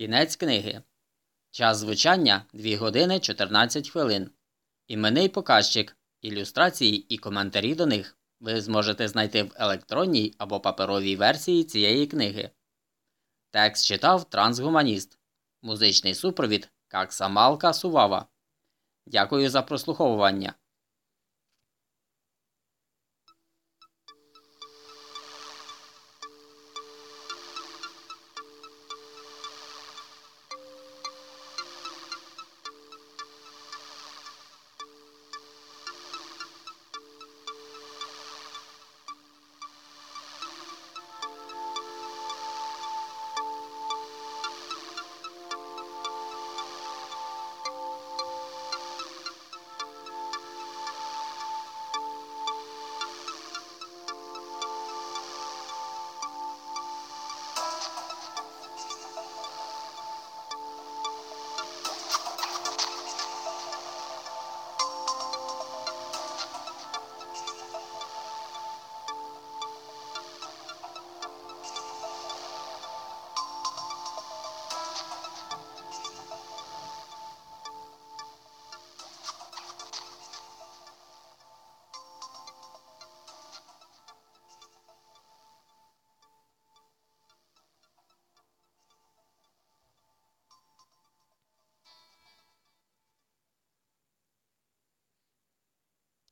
Кінець книги. Час звучання 2 години 14 хвилин. Іменний показчик, ілюстрації і коментарі до них ви зможете знайти в електронній або паперовій версії цієї книги. Текст читав трансгуманіст. Музичний супровід Каксамалка Сувава. Дякую за прослуховування.